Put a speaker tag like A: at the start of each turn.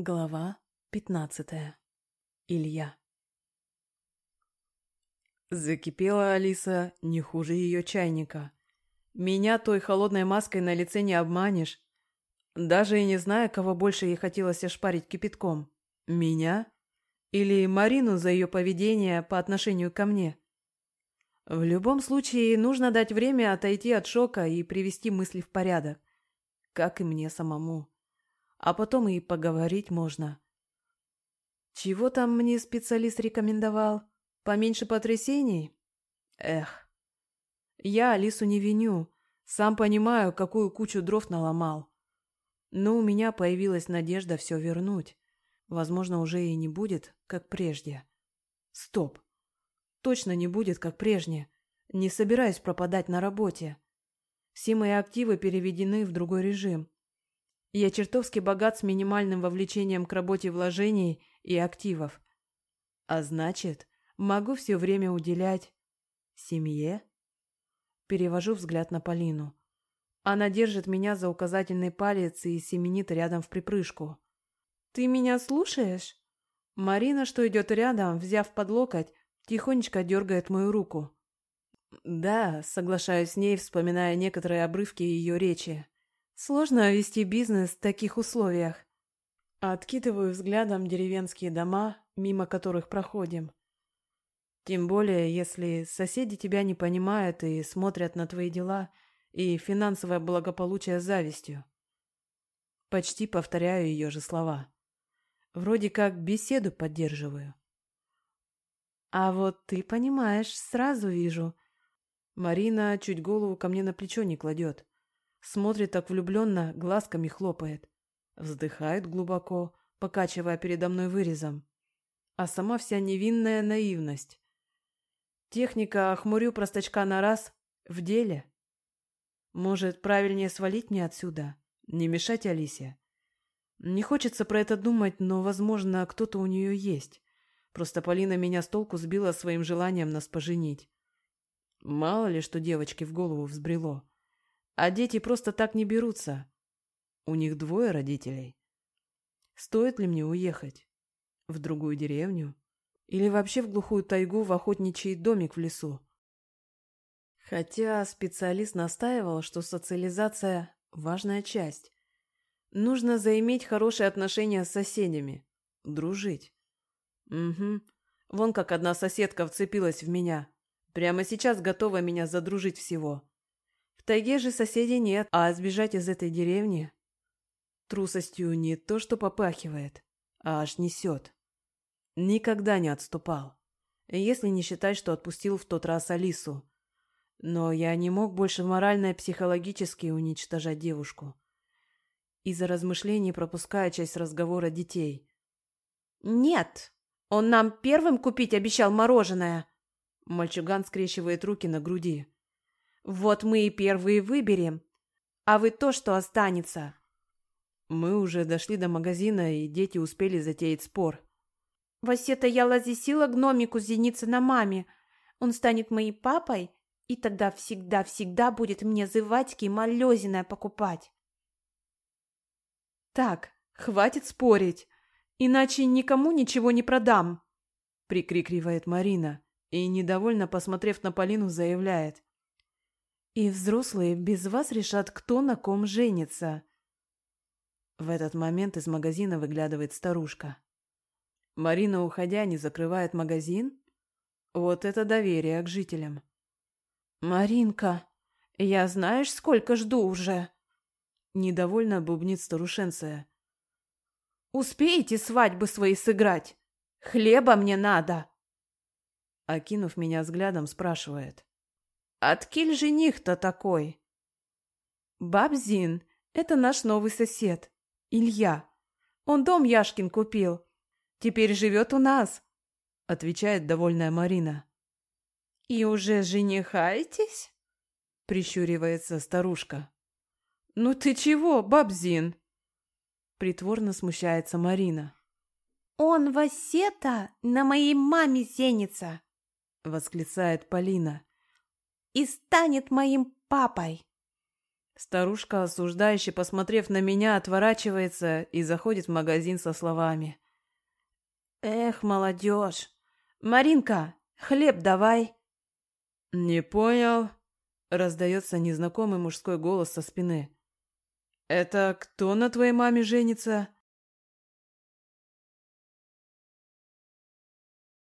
A: Глава пятнадцатая. Илья. Закипела Алиса не хуже ее чайника. Меня той холодной маской на лице не обманешь. Даже и не зная, кого больше ей хотелось ошпарить кипятком. Меня? Или Марину за ее поведение по отношению ко мне? В любом случае, нужно дать время отойти от шока и привести мысли в порядок. Как и мне самому а потом и поговорить можно. Чего там мне специалист рекомендовал? Поменьше потрясений? Эх. Я Алису не виню. Сам понимаю, какую кучу дров наломал. Но у меня появилась надежда все вернуть. Возможно, уже и не будет, как прежде. Стоп. Точно не будет, как прежде. Не собираюсь пропадать на работе. Все мои активы переведены в другой режим. Я чертовски богат с минимальным вовлечением к работе вложений и активов. А значит, могу все время уделять семье. Перевожу взгляд на Полину. Она держит меня за указательный палец и семенит рядом в припрыжку. «Ты меня слушаешь?» Марина, что идет рядом, взяв под локоть, тихонечко дергает мою руку. «Да», — соглашаюсь с ней, вспоминая некоторые обрывки ее речи. Сложно вести бизнес в таких условиях. Откидываю взглядом деревенские дома, мимо которых проходим. Тем более, если соседи тебя не понимают и смотрят на твои дела и финансовое благополучие с завистью. Почти повторяю ее же слова. Вроде как беседу поддерживаю. А вот ты понимаешь, сразу вижу. Марина чуть голову ко мне на плечо не кладет. Смотрит так влюбленно, глазками хлопает. Вздыхает глубоко, покачивая передо мной вырезом. А сама вся невинная наивность. Техника «охмурю простачка на раз» в деле. Может, правильнее свалить мне отсюда? Не мешать Алисе? Не хочется про это думать, но, возможно, кто-то у нее есть. Просто Полина меня с толку сбила своим желанием нас поженить. Мало ли, что девочке в голову взбрело. А дети просто так не берутся. У них двое родителей. Стоит ли мне уехать? В другую деревню? Или вообще в глухую тайгу в охотничий домик в лесу? Хотя специалист настаивал, что социализация – важная часть. Нужно заиметь хорошие отношения с соседями. Дружить. Угу. Вон как одна соседка вцепилась в меня. Прямо сейчас готова меня задружить всего тайге же соседей нет, а сбежать из этой деревни трусостью не то что попахивает, а аж несет. Никогда не отступал, если не считать, что отпустил в тот раз Алису. Но я не мог больше морально и психологически уничтожать девушку. Из-за размышлений пропуская часть разговора детей. «Нет, он нам первым купить обещал мороженое!» Мальчуган скрещивает руки на груди. Вот мы и первые выберем, а вы то, что останется. Мы уже дошли до магазина, и дети успели затеять спор. Васета я лазисила гномику зеницы на маме. Он станет моей папой, и тогда всегда-всегда будет мне зыватьки малезиное покупать. Так, хватит спорить, иначе никому ничего не продам, прикрикивает Марина и, недовольно посмотрев на Полину, заявляет. И взрослые без вас решат, кто на ком женится. В этот момент из магазина выглядывает старушка. Марина, уходя, не закрывает магазин? Вот это доверие к жителям. «Маринка, я знаешь, сколько жду уже?» Недовольно бубнит старушенция. «Успеете свадьбы свои сыграть? Хлеба мне надо!» Окинув меня взглядом, спрашивает. Откиль жених-то такой? Бабзин, это наш новый сосед, Илья. Он дом Яшкин купил. Теперь живет у нас, отвечает довольная Марина. И уже женихаетесь? Прищуривается старушка. Ну ты чего, Бабзин? Притворно смущается Марина. Он Васета на моей маме зенится, восклицает Полина и станет моим папой. Старушка, осуждающе посмотрев на меня, отворачивается и заходит в магазин со словами. «Эх, молодежь! Маринка, хлеб давай!» «Не понял», — раздается незнакомый мужской голос со спины. «Это кто на твоей маме женится?»